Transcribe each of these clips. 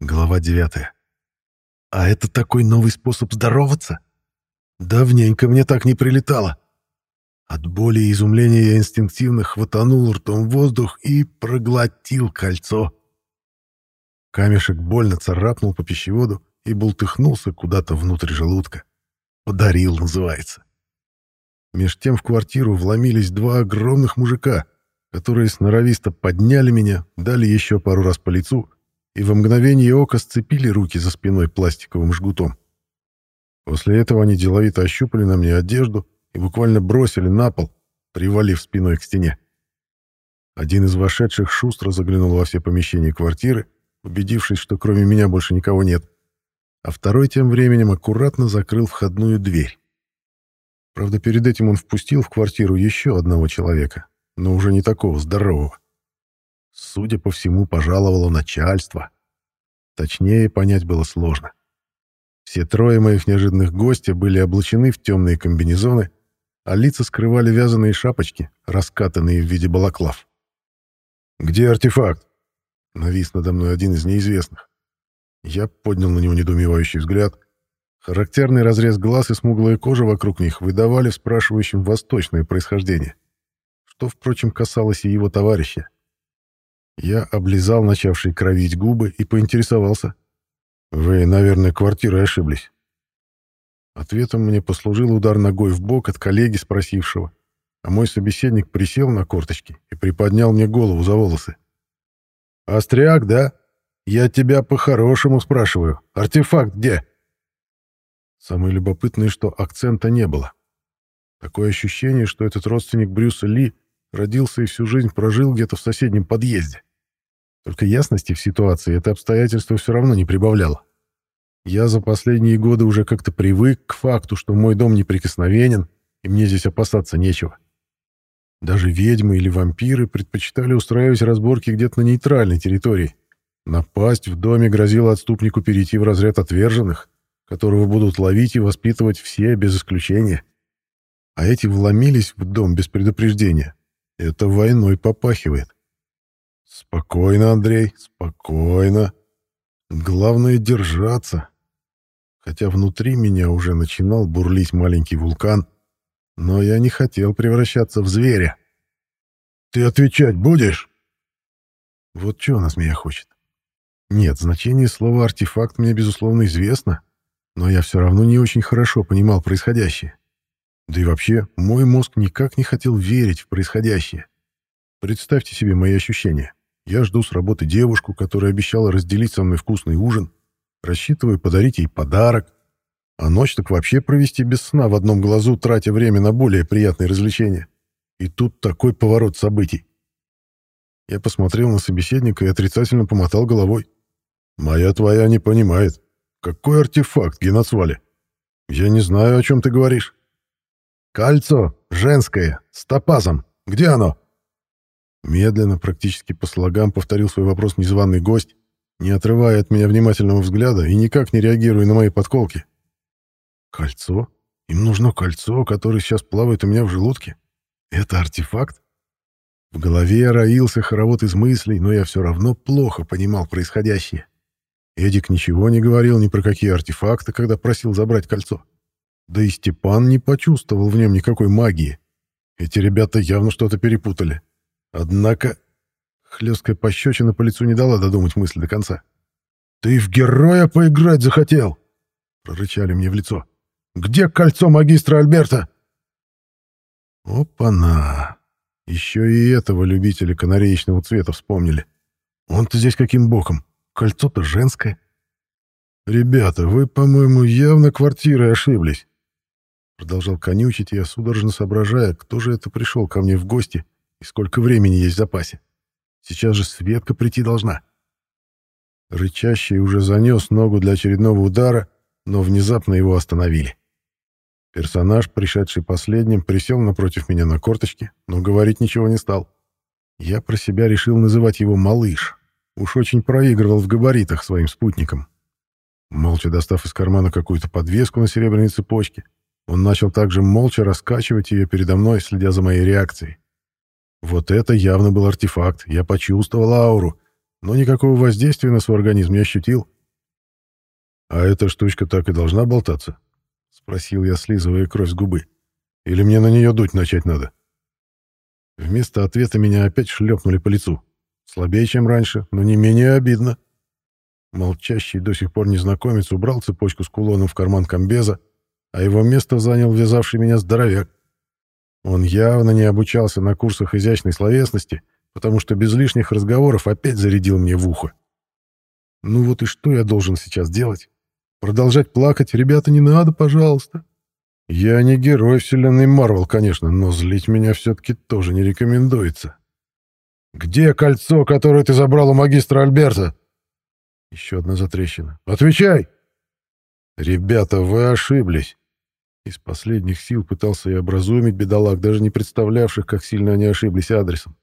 Глава 9. А это такой новый способ здороваться? Давненько мне так не прилетало. От боли и изумления я инстинктивно хватанул ртом воздух и проглотил кольцо. Камешек больно царапнул по пищеводу и бултыхнулся куда-то внутрь желудка. Подарил, называется. Меж тем в квартиру вломились два огромных мужика, которые сноровисто подняли меня, дали еще пару раз по лицу и в мгновение ока сцепили руки за спиной пластиковым жгутом. После этого они деловито ощупали на мне одежду и буквально бросили на пол, привалив спиной к стене. Один из вошедших шустро заглянул во все помещения квартиры, убедившись, что кроме меня больше никого нет, а второй тем временем аккуратно закрыл входную дверь. Правда, перед этим он впустил в квартиру еще одного человека, но уже не такого здорового. Судя по всему, пожаловало начальство. Точнее, понять было сложно. Все трое моих неожиданных гостя были облачены в темные комбинезоны, а лица скрывали вязаные шапочки, раскатанные в виде балаклав. «Где артефакт?» — навис надо мной один из неизвестных. Я поднял на него недоумевающий взгляд. Характерный разрез глаз и смуглая кожа вокруг них выдавали спрашивающим восточное происхождение, что, впрочем, касалось и его товарища. Я облизал начавшие кровить губы и поинтересовался — «Вы, наверное, квартирой ошиблись». Ответом мне послужил удар ногой в бок от коллеги, спросившего, а мой собеседник присел на корточки и приподнял мне голову за волосы. «Остряк, да? Я тебя по-хорошему спрашиваю. Артефакт где?» Самое любопытное, что акцента не было. Такое ощущение, что этот родственник Брюса Ли родился и всю жизнь прожил где-то в соседнем подъезде. Только ясности в ситуации это обстоятельство все равно не прибавляло. Я за последние годы уже как-то привык к факту, что мой дом неприкосновенен, и мне здесь опасаться нечего. Даже ведьмы или вампиры предпочитали устраивать разборки где-то на нейтральной территории. Напасть в доме грозило отступнику перейти в разряд отверженных, которого будут ловить и воспитывать все без исключения. А эти вломились в дом без предупреждения. Это войной попахивает. Спокойно, Андрей, спокойно. Главное — держаться хотя внутри меня уже начинал бурлить маленький вулкан, но я не хотел превращаться в зверя. «Ты отвечать будешь?» Вот что она с меня хочет. Нет, значение слова «артефакт» мне, безусловно, известно, но я все равно не очень хорошо понимал происходящее. Да и вообще, мой мозг никак не хотел верить в происходящее. Представьте себе мои ощущения. Я жду с работы девушку, которая обещала разделить со мной вкусный ужин, Рассчитываю подарить ей подарок. А ночь так вообще провести без сна в одном глазу, тратя время на более приятные развлечения. И тут такой поворот событий. Я посмотрел на собеседника и отрицательно помотал головой. «Моя твоя не понимает. Какой артефакт, Геноцвали? Я не знаю, о чем ты говоришь». «Кольцо, женское, с топазом. Где оно?» Медленно, практически по слогам, повторил свой вопрос незваный гость, не отрывая от меня внимательного взгляда и никак не реагируя на мои подколки. «Кольцо? Им нужно кольцо, которое сейчас плавает у меня в желудке? Это артефакт?» В голове роился хоровод из мыслей, но я все равно плохо понимал происходящее. Эдик ничего не говорил ни про какие артефакты, когда просил забрать кольцо. Да и Степан не почувствовал в нем никакой магии. Эти ребята явно что-то перепутали. Однако Хлесткая пощечина по лицу не дала додумать мысль до конца. «Ты в героя поиграть захотел!» — прорычали мне в лицо. «Где кольцо магистра Альберта?» «Опа-на! Еще и этого любители канареечного цвета вспомнили. Он-то здесь каким боком? Кольцо-то женское». «Ребята, вы, по-моему, явно квартирой ошиблись». Продолжал конючить я, судорожно соображая, кто же это пришел ко мне в гости и сколько времени есть в запасе. Сейчас же Светка прийти должна. Рычащий уже занес ногу для очередного удара, но внезапно его остановили. Персонаж, пришедший последним, присел напротив меня на корточки, но говорить ничего не стал. Я про себя решил называть его «малыш». Уж очень проигрывал в габаритах своим спутникам. Молча достав из кармана какую-то подвеску на серебряной цепочке, он начал также молча раскачивать ее передо мной, следя за моей реакцией. Вот это явно был артефакт, я почувствовал ауру, но никакого воздействия на свой организм не ощутил. «А эта штучка так и должна болтаться?» — спросил я, слизывая кровь с губы. «Или мне на нее дуть начать надо?» Вместо ответа меня опять шлепнули по лицу. Слабее, чем раньше, но не менее обидно. Молчащий до сих пор незнакомец убрал цепочку с кулоном в карман комбеза, а его место занял вязавший меня здоровяк. Он явно не обучался на курсах изящной словесности, потому что без лишних разговоров опять зарядил мне в ухо. Ну вот и что я должен сейчас делать? Продолжать плакать? Ребята, не надо, пожалуйста. Я не герой вселенной Марвел, конечно, но злить меня все-таки тоже не рекомендуется. «Где кольцо, которое ты забрал у магистра Альберта?» Еще одна затрещина. «Отвечай!» «Ребята, вы ошиблись!» Из последних сил пытался я образумить бедолаг, даже не представлявших, как сильно они ошиблись адресом.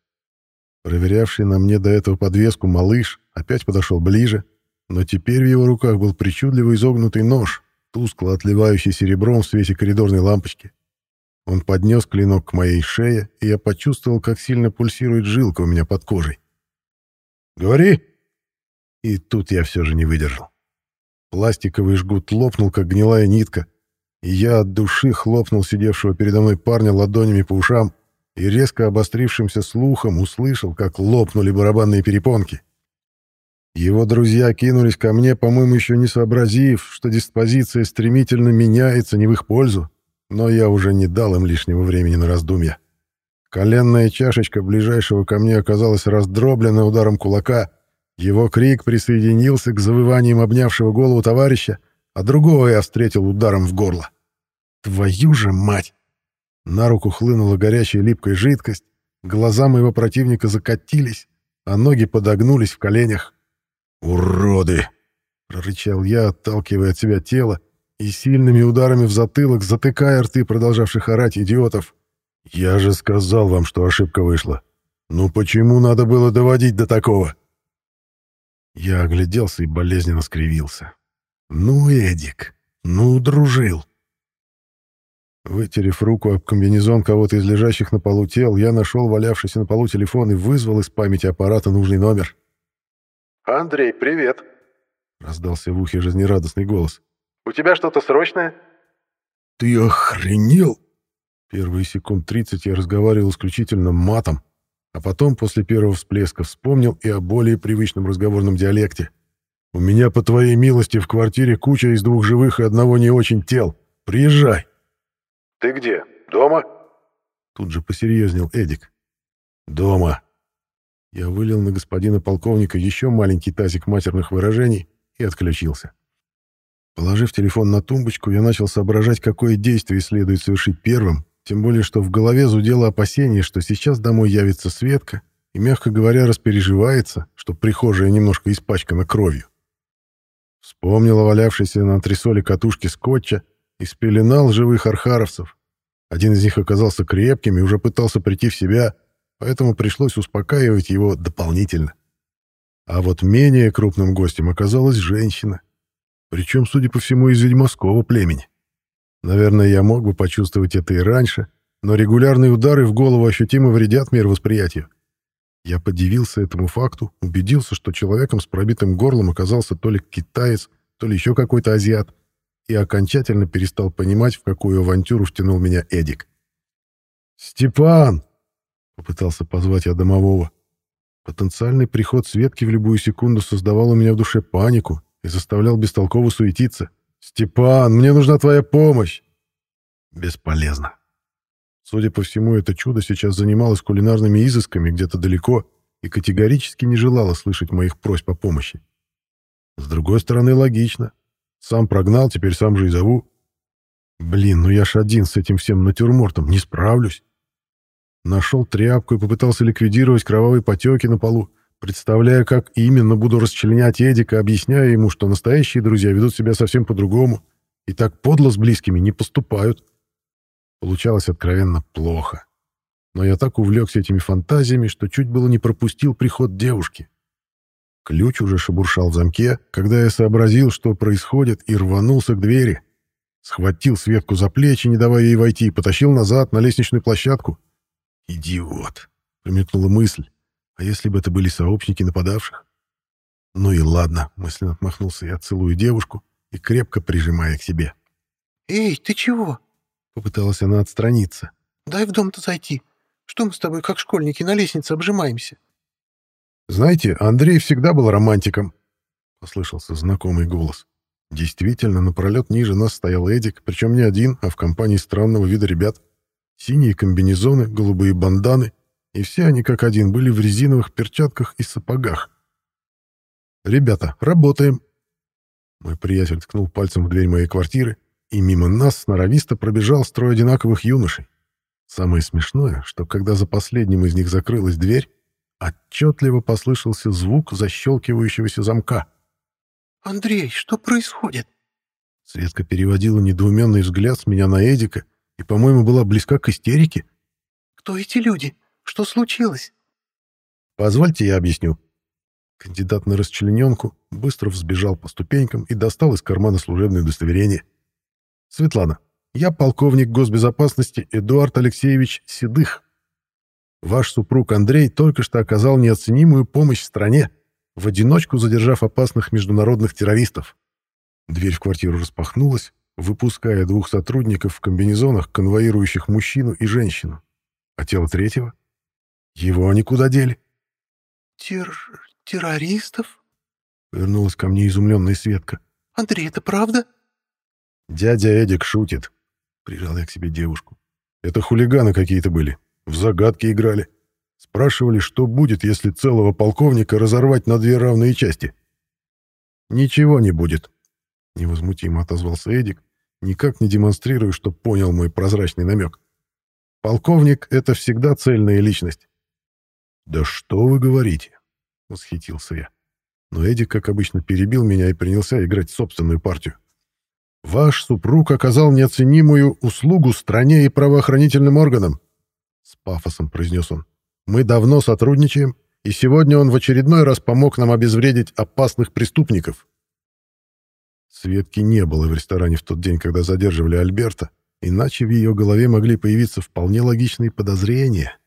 Проверявший на мне до этого подвеску малыш опять подошел ближе, но теперь в его руках был причудливо изогнутый нож, тускло отливающий серебром в свете коридорной лампочки. Он поднес клинок к моей шее, и я почувствовал, как сильно пульсирует жилка у меня под кожей. «Говори!» И тут я все же не выдержал. Пластиковый жгут лопнул, как гнилая нитка, я от души хлопнул сидевшего передо мной парня ладонями по ушам и резко обострившимся слухом услышал, как лопнули барабанные перепонки. Его друзья кинулись ко мне, по-моему, еще не сообразив, что диспозиция стремительно меняется не в их пользу, но я уже не дал им лишнего времени на раздумья. Коленная чашечка ближайшего ко мне оказалась раздроблена ударом кулака, его крик присоединился к завываниям обнявшего голову товарища, а другого я встретил ударом в горло. Твою же мать! На руку хлынула горячая липкая жидкость, глаза моего противника закатились, а ноги подогнулись в коленях. «Уроды!» — прорычал я, отталкивая от себя тело и сильными ударами в затылок, затыкая рты продолжавших орать идиотов. «Я же сказал вам, что ошибка вышла. Ну почему надо было доводить до такого?» Я огляделся и болезненно скривился. «Ну, Эдик, ну, дружил!» Вытерев руку об комбинезон кого-то из лежащих на полу тел, я нашел валявшийся на полу телефон и вызвал из памяти аппарата нужный номер. «Андрей, привет!» — раздался в ухе жизнерадостный голос. «У тебя что-то срочное?» «Ты охренел?» Первые секунд тридцать я разговаривал исключительно матом, а потом, после первого всплеска, вспомнил и о более привычном разговорном диалекте. «У меня, по твоей милости, в квартире куча из двух живых и одного не очень тел. Приезжай!» «Ты где? Дома?» Тут же посерьезнел Эдик. «Дома». Я вылил на господина полковника еще маленький тазик матерных выражений и отключился. Положив телефон на тумбочку, я начал соображать, какое действие следует совершить первым, тем более, что в голове зудело опасение, что сейчас домой явится Светка и, мягко говоря, распереживается, что прихожая немножко испачкана кровью. Вспомнил о валявшейся на антресоле катушке скотча и спеленал живых архаровцев. Один из них оказался крепким и уже пытался прийти в себя, поэтому пришлось успокаивать его дополнительно. А вот менее крупным гостем оказалась женщина, причем, судя по всему, из ведьмовского племени. Наверное, я мог бы почувствовать это и раньше, но регулярные удары в голову ощутимо вредят мировосприятию. Я подивился этому факту, убедился, что человеком с пробитым горлом оказался то ли китаец, то ли еще какой-то азиат, и окончательно перестал понимать, в какую авантюру втянул меня Эдик. «Степан!» — попытался позвать я домового. Потенциальный приход Светки в любую секунду создавал у меня в душе панику и заставлял бестолково суетиться. «Степан, мне нужна твоя помощь!» Бесполезно. Судя по всему, это чудо сейчас занималось кулинарными изысками где-то далеко и категорически не желало слышать моих просьб о помощи. С другой стороны, логично. Сам прогнал, теперь сам же и зову. Блин, ну я ж один с этим всем натюрмортом, не справлюсь. Нашел тряпку и попытался ликвидировать кровавые потеки на полу, представляя, как именно буду расчленять Эдика, объясняя ему, что настоящие друзья ведут себя совсем по-другому и так подло с близкими не поступают. Получалось откровенно плохо. Но я так увлекся этими фантазиями, что чуть было не пропустил приход девушки. Ключ уже шебуршал в замке, когда я сообразил, что происходит, и рванулся к двери. Схватил Светку за плечи, не давая ей войти, и потащил назад на лестничную площадку. «Идиот!» — промелькнула мысль. «А если бы это были сообщники нападавших? «Ну и ладно», — мысленно отмахнулся я, целую девушку и крепко прижимая к себе. «Эй, ты чего?» — попыталась она отстраниться. «Дай в дом-то зайти. Что мы с тобой, как школьники, на лестнице обжимаемся?» «Знаете, Андрей всегда был романтиком», — послышался знакомый голос. Действительно, напролет ниже нас стоял Эдик, причем не один, а в компании странного вида ребят. Синие комбинезоны, голубые банданы, и все они как один были в резиновых перчатках и сапогах. «Ребята, работаем!» Мой приятель ткнул пальцем в дверь моей квартиры, и мимо нас сноровисто пробежал строй одинаковых юношей. Самое смешное, что когда за последним из них закрылась дверь, отчетливо послышался звук защелкивающегося замка. «Андрей, что происходит?» Светка переводила недоуменный взгляд с меня на Эдика и, по-моему, была близка к истерике. «Кто эти люди? Что случилось?» «Позвольте, я объясню». Кандидат на расчлененку быстро взбежал по ступенькам и достал из кармана служебное удостоверение. «Светлана, я полковник госбезопасности Эдуард Алексеевич Седых. Ваш супруг Андрей только что оказал неоценимую помощь стране, в одиночку задержав опасных международных террористов. Дверь в квартиру распахнулась, выпуская двух сотрудников в комбинезонах, конвоирующих мужчину и женщину. А тело третьего? Его они куда дели? Тер... террористов? Вернулась ко мне изумленная Светка. Андрей, это правда? Дядя Эдик шутит. Прижал я к себе девушку. Это хулиганы какие-то были. В загадки играли. Спрашивали, что будет, если целого полковника разорвать на две равные части. «Ничего не будет», — невозмутимо отозвался Эдик, никак не демонстрируя, что понял мой прозрачный намек. «Полковник — это всегда цельная личность». «Да что вы говорите?» — восхитился я. Но Эдик, как обычно, перебил меня и принялся играть собственную партию. «Ваш супруг оказал неоценимую услугу стране и правоохранительным органам», — с пафосом произнес он. Мы давно сотрудничаем, и сегодня он в очередной раз помог нам обезвредить опасных преступников. Светки не было в ресторане в тот день, когда задерживали Альберта, иначе в ее голове могли появиться вполне логичные подозрения.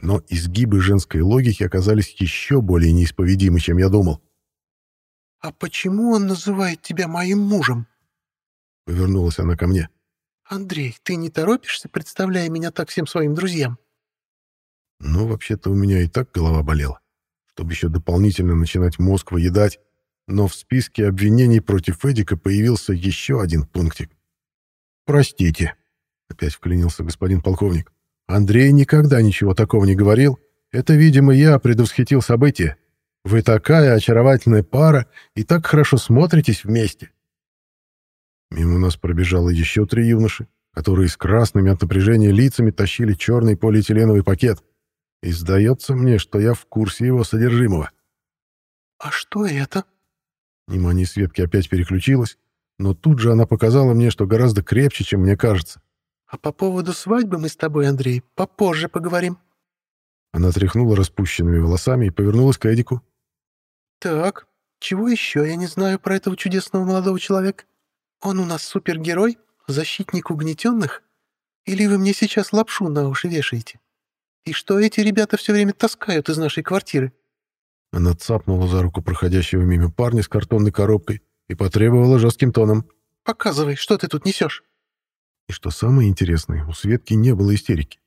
Но изгибы женской логики оказались еще более неисповедимы, чем я думал. «А почему он называет тебя моим мужем?» Повернулась она ко мне. «Андрей, ты не торопишься, представляя меня так всем своим друзьям?» Ну, вообще-то у меня и так голова болела, чтобы еще дополнительно начинать мозг выедать, но в списке обвинений против Эдика появился еще один пунктик. «Простите», — опять вклинился господин полковник, «Андрей никогда ничего такого не говорил. Это, видимо, я предвосхитил события. Вы такая очаровательная пара и так хорошо смотритесь вместе». Мимо нас пробежало еще три юноши, которые с красными от напряжения лицами тащили черный полиэтиленовый пакет. И сдается мне, что я в курсе его содержимого. «А что это?» Внимание Светки опять переключилось, но тут же она показала мне, что гораздо крепче, чем мне кажется. «А по поводу свадьбы мы с тобой, Андрей, попозже поговорим». Она тряхнула распущенными волосами и повернулась к Эдику. «Так, чего еще я не знаю про этого чудесного молодого человека? Он у нас супергерой, защитник угнетенных? Или вы мне сейчас лапшу на уши вешаете?» И что эти ребята все время таскают из нашей квартиры?» Она цапнула за руку проходящего мимо парня с картонной коробкой и потребовала жестким тоном. «Показывай, что ты тут несешь?» И что самое интересное, у Светки не было истерики.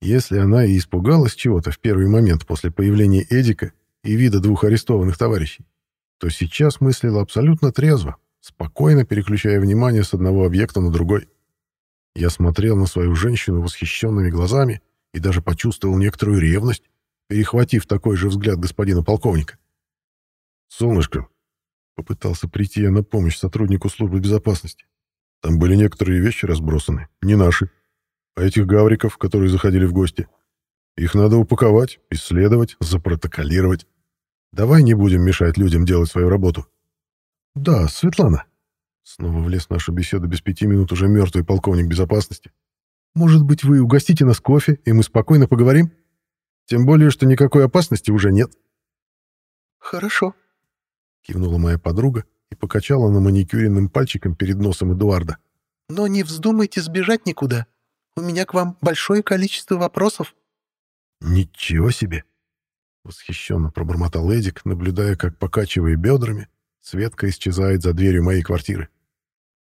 Если она и испугалась чего-то в первый момент после появления Эдика и вида двух арестованных товарищей, то сейчас мыслила абсолютно трезво, спокойно переключая внимание с одного объекта на другой. Я смотрел на свою женщину восхищенными глазами и даже почувствовал некоторую ревность, перехватив такой же взгляд господина полковника. «Солнышко», — попытался прийти я на помощь сотруднику службы безопасности. «Там были некоторые вещи разбросаны, не наши, а этих гавриков, которые заходили в гости. Их надо упаковать, исследовать, запротоколировать. Давай не будем мешать людям делать свою работу». «Да, Светлана», — снова влез в нашу беседу без пяти минут уже мертвый полковник безопасности. Может быть, вы угостите нас кофе, и мы спокойно поговорим? Тем более, что никакой опасности уже нет». «Хорошо», — кивнула моя подруга и покачала на маникюренным пальчиком перед носом Эдуарда. «Но не вздумайте сбежать никуда. У меня к вам большое количество вопросов». «Ничего себе! Восхищенно пробормотал Эдик, наблюдая, как, покачивая бедрами, Светка исчезает за дверью моей квартиры.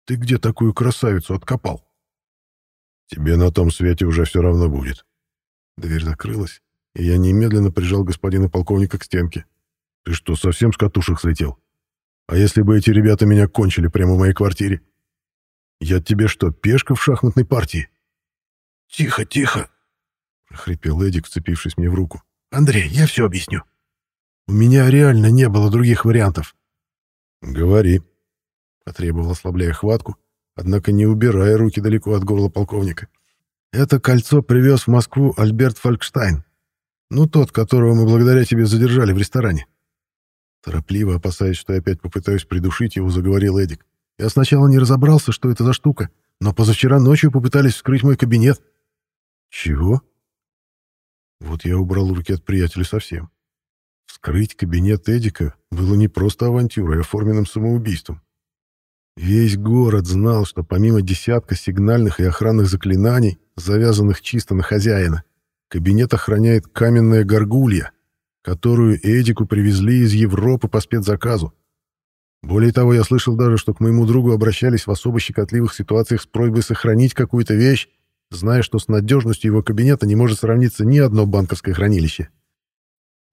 «Ты где такую красавицу откопал?» «Тебе на том свете уже все равно будет». Дверь закрылась, и я немедленно прижал господина полковника к стенке. «Ты что, совсем с катушек слетел? А если бы эти ребята меня кончили прямо в моей квартире? Я тебе что, пешка в шахматной партии?» «Тихо, тихо!» — прохрипел Эдик, вцепившись мне в руку. «Андрей, я все объясню. У меня реально не было других вариантов». «Говори», — потребовал, ослабляя хватку, однако не убирая руки далеко от горла полковника. «Это кольцо привез в Москву Альберт Фолькштайн. Ну, тот, которого мы благодаря тебе задержали в ресторане». Торопливо, опасаясь, что я опять попытаюсь придушить его, заговорил Эдик. «Я сначала не разобрался, что это за штука, но позавчера ночью попытались вскрыть мой кабинет». «Чего?» Вот я убрал руки от приятеля совсем. Вскрыть кабинет Эдика было не просто авантюрой, а оформленным самоубийством. Весь город знал, что помимо десятка сигнальных и охранных заклинаний, завязанных чисто на хозяина, кабинет охраняет каменная горгулья, которую Эдику привезли из Европы по спецзаказу. Более того, я слышал даже, что к моему другу обращались в особо щекотливых ситуациях с просьбой сохранить какую-то вещь, зная, что с надежностью его кабинета не может сравниться ни одно банковское хранилище.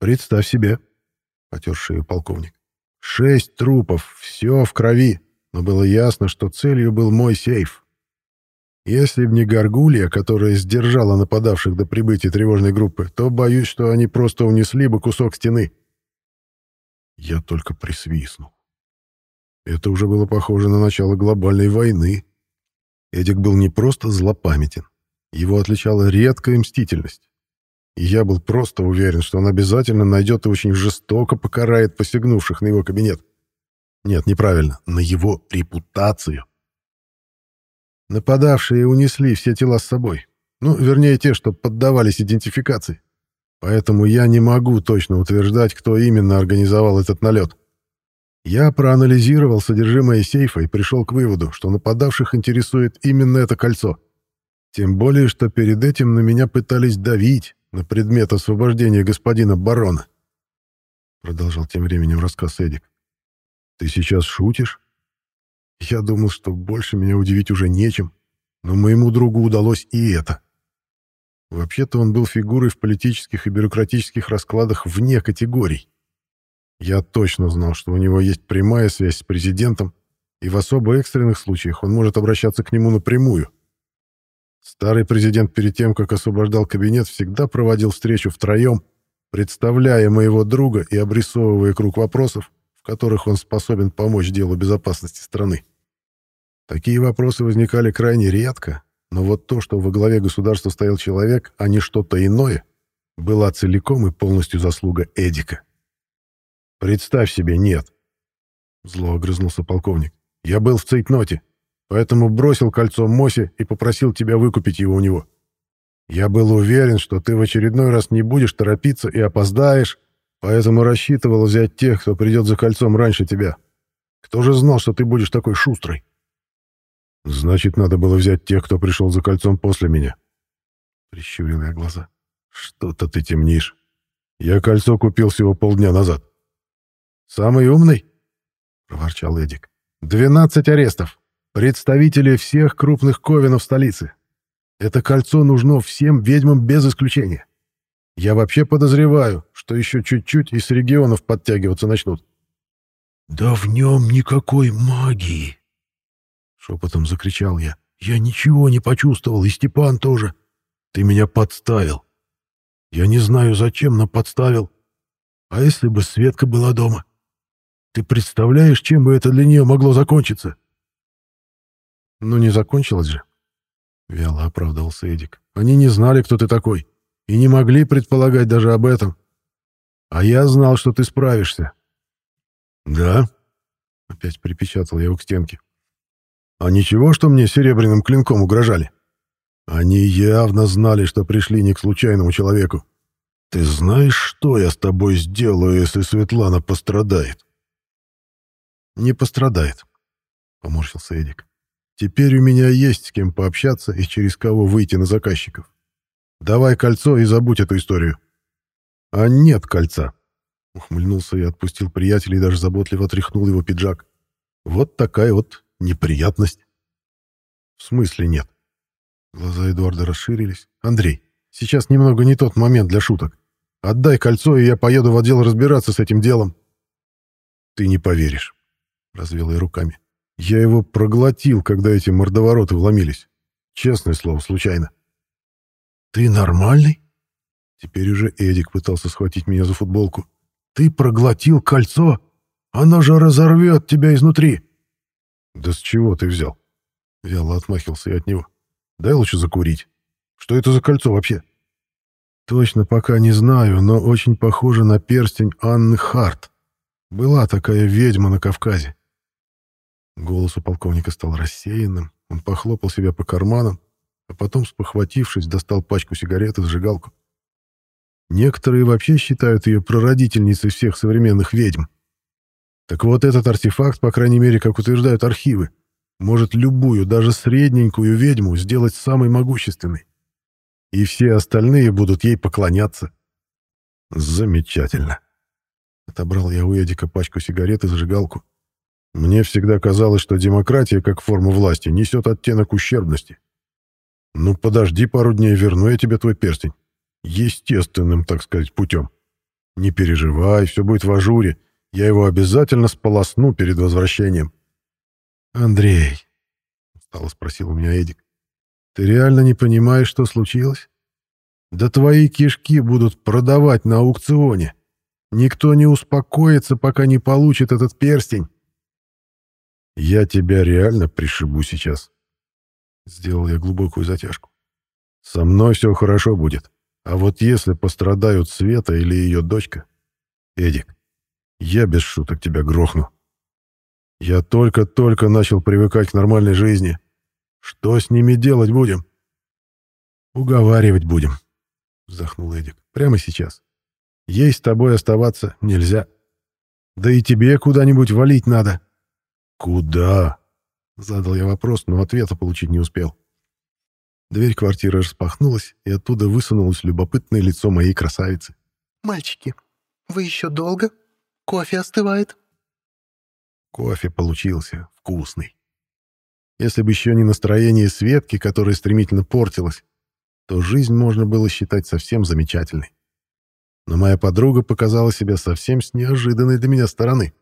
«Представь себе», — потер шею полковник, — «шесть трупов, все в крови, но было ясно, что целью был мой сейф. Если б не Гаргулья, которая сдержала нападавших до прибытия тревожной группы, то боюсь, что они просто унесли бы кусок стены». Я только присвистнул. Это уже было похоже на начало глобальной войны. Эдик был не просто злопамятен. Его отличала редкая мстительность. И я был просто уверен, что он обязательно найдет и очень жестоко покарает посягнувших на его кабинет. Нет, неправильно, на его репутацию. Нападавшие унесли все тела с собой. Ну, вернее, те, что поддавались идентификации. Поэтому я не могу точно утверждать, кто именно организовал этот налет. Я проанализировал содержимое сейфа и пришел к выводу, что нападавших интересует именно это кольцо. Тем более, что перед этим на меня пытались давить на предмет освобождения господина барона. Продолжал тем временем рассказ Эдик. Ты сейчас шутишь? Я думал, что больше меня удивить уже нечем, но моему другу удалось и это. Вообще-то он был фигурой в политических и бюрократических раскладах вне категорий. Я точно знал, что у него есть прямая связь с президентом, и в особо экстренных случаях он может обращаться к нему напрямую. Старый президент перед тем, как освобождал кабинет, всегда проводил встречу втроем, представляя моего друга и обрисовывая круг вопросов, в которых он способен помочь делу безопасности страны. Такие вопросы возникали крайне редко, но вот то, что во главе государства стоял человек, а не что-то иное, была целиком и полностью заслуга Эдика. «Представь себе, нет!» Зло огрызнулся полковник. «Я был в цейтноте поэтому бросил кольцо Мосе и попросил тебя выкупить его у него. Я был уверен, что ты в очередной раз не будешь торопиться и опоздаешь, поэтому рассчитывал взять тех, кто придет за кольцом раньше тебя. Кто же знал, что ты будешь такой шустрый? Значит, надо было взять тех, кто пришел за кольцом после меня. Прищурил я глаза. Что-то ты темнишь. Я кольцо купил всего полдня назад. Самый умный? Проворчал Эдик. Двенадцать арестов. Представители всех крупных ковенов столицы. Это кольцо нужно всем ведьмам без исключения. Я вообще подозреваю, что еще чуть-чуть и с регионов подтягиваться начнут. «Да в нем никакой магии!» Шепотом закричал я. «Я ничего не почувствовал, и Степан тоже. Ты меня подставил. Я не знаю зачем, но подставил. А если бы Светка была дома? Ты представляешь, чем бы это для нее могло закончиться?» «Ну не закончилось же?» Вяло оправдывался Эдик. «Они не знали, кто ты такой, и не могли предполагать даже об этом. А я знал, что ты справишься». «Да?» — опять припечатал я его к стенке. «А ничего, что мне серебряным клинком угрожали? Они явно знали, что пришли не к случайному человеку. Ты знаешь, что я с тобой сделаю, если Светлана пострадает?» «Не пострадает», — поморщился Эдик. Теперь у меня есть с кем пообщаться и через кого выйти на заказчиков. Давай кольцо и забудь эту историю. А нет кольца. Ухмыльнулся и отпустил приятеля и даже заботливо отряхнул его пиджак. Вот такая вот неприятность. В смысле нет? Глаза Эдуарда расширились. Андрей, сейчас немного не тот момент для шуток. Отдай кольцо, и я поеду в отдел разбираться с этим делом. Ты не поверишь. Развел я руками. Я его проглотил, когда эти мордовороты вломились. Честное слово, случайно. Ты нормальный? Теперь уже Эдик пытался схватить меня за футболку. Ты проглотил кольцо? Оно же разорвет тебя изнутри. Да с чего ты взял? Вяло отмахился я от него. Дай лучше закурить. Что это за кольцо вообще? Точно пока не знаю, но очень похоже на перстень Анны Харт. Была такая ведьма на Кавказе. Голос у полковника стал рассеянным. Он похлопал себя по карманам, а потом, спохватившись, достал пачку сигарет и зажигалку. Некоторые вообще считают ее прародительницей всех современных ведьм. Так вот этот артефакт, по крайней мере, как утверждают архивы, может любую, даже средненькую ведьму сделать самой могущественной. И все остальные будут ей поклоняться. Замечательно. Отобрал я у Эдика пачку сигарет и зажигалку. Мне всегда казалось, что демократия, как форма власти, несет оттенок ущербности. Ну, подожди пару дней, верну я тебе твой перстень. Естественным, так сказать, путем. Не переживай, все будет в ажуре. Я его обязательно сполосну перед возвращением. Андрей, устало спросил у меня Эдик, ты реально не понимаешь, что случилось? Да твои кишки будут продавать на аукционе. Никто не успокоится, пока не получит этот перстень. Я тебя реально пришибу сейчас. Сделал я глубокую затяжку. Со мной все хорошо будет. А вот если пострадают Света или ее дочка... Эдик, я без шуток тебя грохну. Я только-только начал привыкать к нормальной жизни. Что с ними делать будем? Уговаривать будем, вздохнул Эдик. Прямо сейчас. Ей с тобой оставаться нельзя. Да и тебе куда-нибудь валить надо. Куда? Задал я вопрос, но ответа получить не успел. Дверь квартиры распахнулась, и оттуда высунулось любопытное лицо моей красавицы. «Мальчики, вы еще долго? Кофе остывает?» Кофе получился вкусный. Если бы еще не настроение Светки, которое стремительно портилось, то жизнь можно было считать совсем замечательной. Но моя подруга показала себя совсем с неожиданной для меня стороны.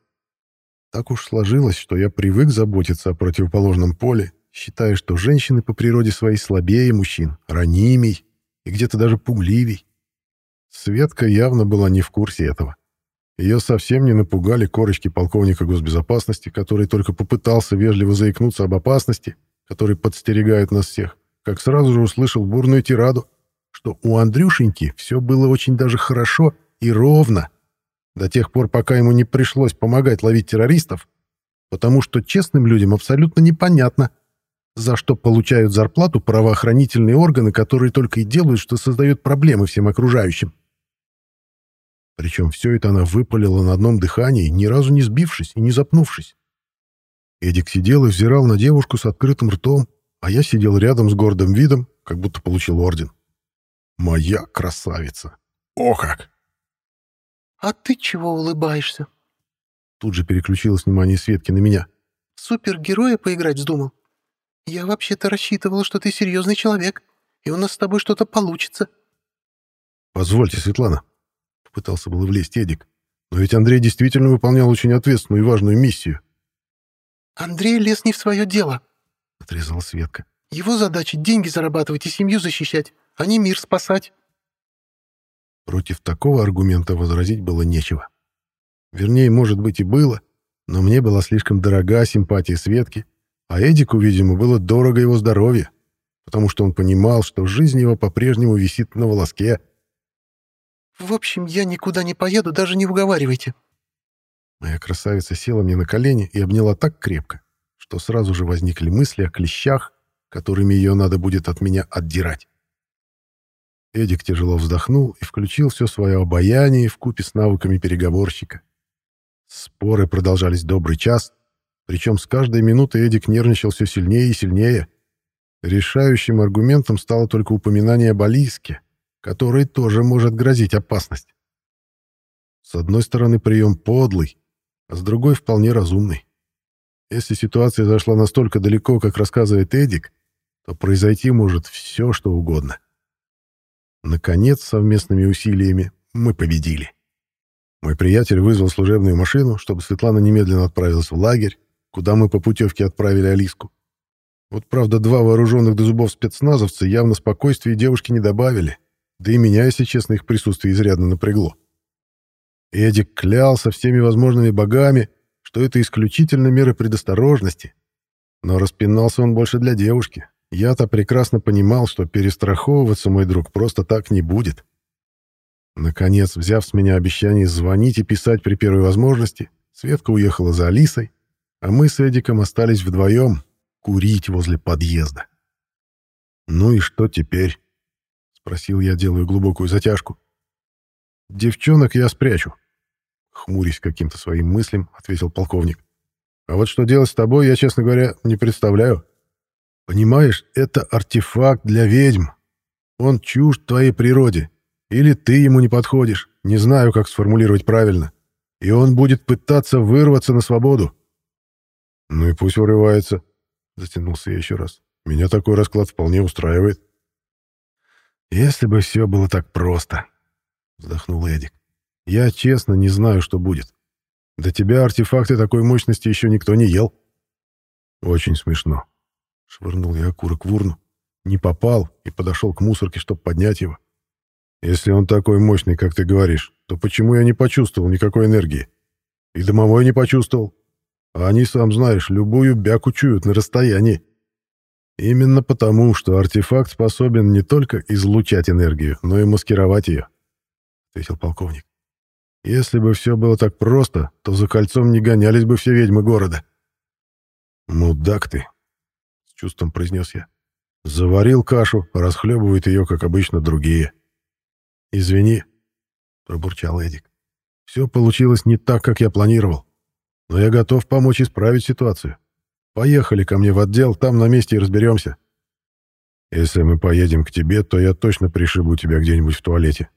Так уж сложилось, что я привык заботиться о противоположном поле, считая, что женщины по природе своей слабее мужчин, ранимей и где-то даже пугливей. Светка явно была не в курсе этого. Ее совсем не напугали корочки полковника госбезопасности, который только попытался вежливо заикнуться об опасности, который подстерегает нас всех, как сразу же услышал бурную тираду, что у Андрюшеньки все было очень даже хорошо и ровно, до тех пор, пока ему не пришлось помогать ловить террористов, потому что честным людям абсолютно непонятно, за что получают зарплату правоохранительные органы, которые только и делают, что создают проблемы всем окружающим. Причем все это она выпалила на одном дыхании, ни разу не сбившись и не запнувшись. Эдик сидел и взирал на девушку с открытым ртом, а я сидел рядом с гордым видом, как будто получил орден. Моя красавица! О как! «А ты чего улыбаешься?» Тут же переключилось внимание Светки на меня. «Супергероя поиграть вздумал? Я вообще-то рассчитывал, что ты серьезный человек, и у нас с тобой что-то получится». «Позвольте, Светлана, Попытался было влезть Эдик. Но ведь Андрей действительно выполнял очень ответственную и важную миссию. «Андрей лез не в свое дело», — отрезала Светка. «Его задача — деньги зарабатывать и семью защищать, а не мир спасать». Против такого аргумента возразить было нечего. Вернее, может быть, и было, но мне была слишком дорога симпатия Светки, а Эдику, видимо, было дорого его здоровье, потому что он понимал, что жизнь его по-прежнему висит на волоске, в общем, я никуда не поеду, даже не уговаривайте. Моя красавица села мне на колени и обняла так крепко, что сразу же возникли мысли о клещах, которыми ее надо будет от меня отдирать. Эдик тяжело вздохнул и включил все свое обаяние в купе с навыками переговорщика. Споры продолжались добрый час, причем с каждой минутой Эдик нервничал все сильнее и сильнее. Решающим аргументом стало только упоминание об Алиске, которой тоже может грозить опасность. С одной стороны, прием подлый, а с другой вполне разумный. Если ситуация зашла настолько далеко, как рассказывает Эдик, то произойти может все, что угодно. Наконец, совместными усилиями мы победили. Мой приятель вызвал служебную машину, чтобы Светлана немедленно отправилась в лагерь, куда мы по путевке отправили Алиску. Вот правда, два вооруженных до зубов спецназовца явно спокойствия девушки не добавили, да и меня, если честно, их присутствие изрядно напрягло. Эдик клялся всеми возможными богами, что это исключительно меры предосторожности, но распинался он больше для девушки. Я-то прекрасно понимал, что перестраховываться мой друг просто так не будет. Наконец, взяв с меня обещание звонить и писать при первой возможности, Светка уехала за Алисой, а мы с Эдиком остались вдвоем курить возле подъезда. «Ну и что теперь?» — спросил я, делаю глубокую затяжку. «Девчонок я спрячу», — хмурясь каким-то своим мыслям, ответил полковник. «А вот что делать с тобой, я, честно говоря, не представляю. Понимаешь, это артефакт для ведьм. Он чужд твоей природе. Или ты ему не подходишь, не знаю, как сформулировать правильно. И он будет пытаться вырваться на свободу. Ну и пусть вырывается, затянулся я еще раз. Меня такой расклад вполне устраивает. Если бы все было так просто, вздохнул Эдик. Я честно не знаю, что будет. До тебя артефакты такой мощности еще никто не ел. Очень смешно. Швырнул я окурок в урну. Не попал и подошел к мусорке, чтобы поднять его. Если он такой мощный, как ты говоришь, то почему я не почувствовал никакой энергии? И домовой не почувствовал. А они, сам знаешь, любую бяку чуют на расстоянии. Именно потому, что артефакт способен не только излучать энергию, но и маскировать ее, — ответил полковник. Если бы все было так просто, то за кольцом не гонялись бы все ведьмы города. «Мудак ты!» Чувством произнес я. Заварил кашу, расхлебывает ее, как обычно, другие. «Извини», — пробурчал Эдик. «Все получилось не так, как я планировал. Но я готов помочь исправить ситуацию. Поехали ко мне в отдел, там на месте и разберемся». «Если мы поедем к тебе, то я точно пришибу тебя где-нибудь в туалете».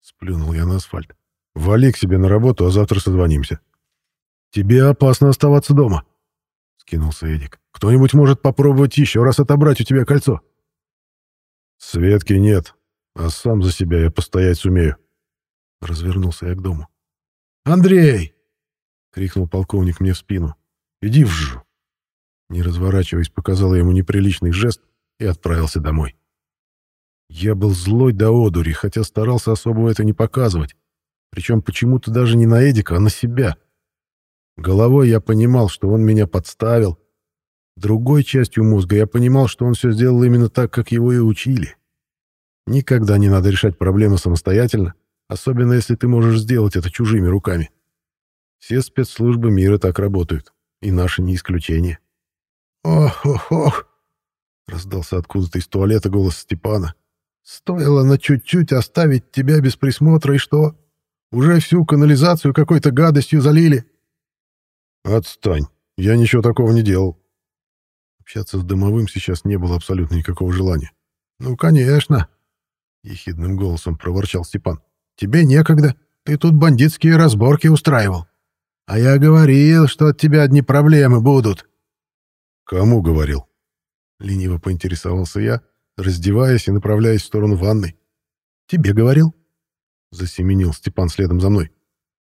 Сплюнул я на асфальт. «Вали к себе на работу, а завтра созвонимся». «Тебе опасно оставаться дома», — скинулся Эдик. Кто-нибудь может попробовать еще раз отобрать у тебя кольцо?» «Светки нет, а сам за себя я постоять сумею». Развернулся я к дому. «Андрей!» — крикнул полковник мне в спину. «Иди в жу!» Не разворачиваясь, показал ему неприличный жест и отправился домой. Я был злой до одури, хотя старался особо это не показывать. Причем почему-то даже не на Эдика, а на себя. Головой я понимал, что он меня подставил, Другой частью мозга я понимал, что он все сделал именно так, как его и учили. Никогда не надо решать проблемы самостоятельно, особенно если ты можешь сделать это чужими руками. Все спецслужбы мира так работают, и наши не исключение. «Ох-ох-ох!» — раздался откуда-то из туалета голос Степана. «Стоило на чуть-чуть оставить тебя без присмотра, и что? Уже всю канализацию какой-то гадостью залили?» «Отстань, я ничего такого не делал», Общаться с домовым сейчас не было абсолютно никакого желания. «Ну, конечно!» — ехидным голосом проворчал Степан. «Тебе некогда. Ты тут бандитские разборки устраивал. А я говорил, что от тебя одни проблемы будут». «Кому говорил?» — лениво поинтересовался я, раздеваясь и направляясь в сторону ванной. «Тебе говорил?» — засеменил Степан следом за мной.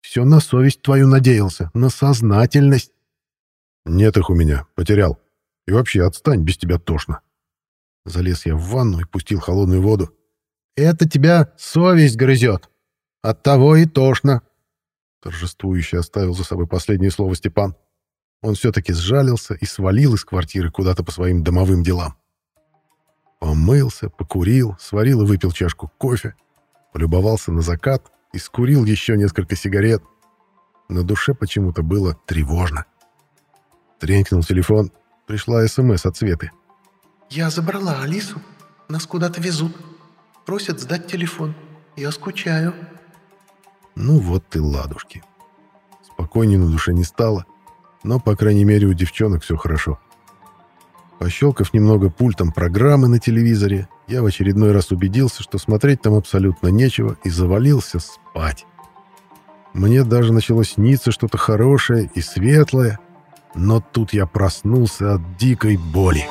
«Все на совесть твою надеялся, на сознательность». «Нет их у меня, потерял», и вообще, отстань, без тебя тошно. Залез я в ванну и пустил холодную воду. «Это тебя совесть грызет. Оттого и тошно». Торжествующе оставил за собой последнее слово Степан. Он все-таки сжалился и свалил из квартиры куда-то по своим домовым делам. Помылся, покурил, сварил и выпил чашку кофе, полюбовался на закат и скурил еще несколько сигарет. На душе почему-то было тревожно. Тренькнул телефон. Пришла СМС от Светы. «Я забрала Алису. Нас куда-то везут. Просят сдать телефон. Я скучаю». Ну вот ты ладушки. Спокойнее на душе не стало, но, по крайней мере, у девчонок все хорошо. Пощелкав немного пультом программы на телевизоре, я в очередной раз убедился, что смотреть там абсолютно нечего, и завалился спать. Мне даже начало сниться что-то хорошее и светлое, но тут я проснулся от дикой боли.